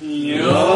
Yo.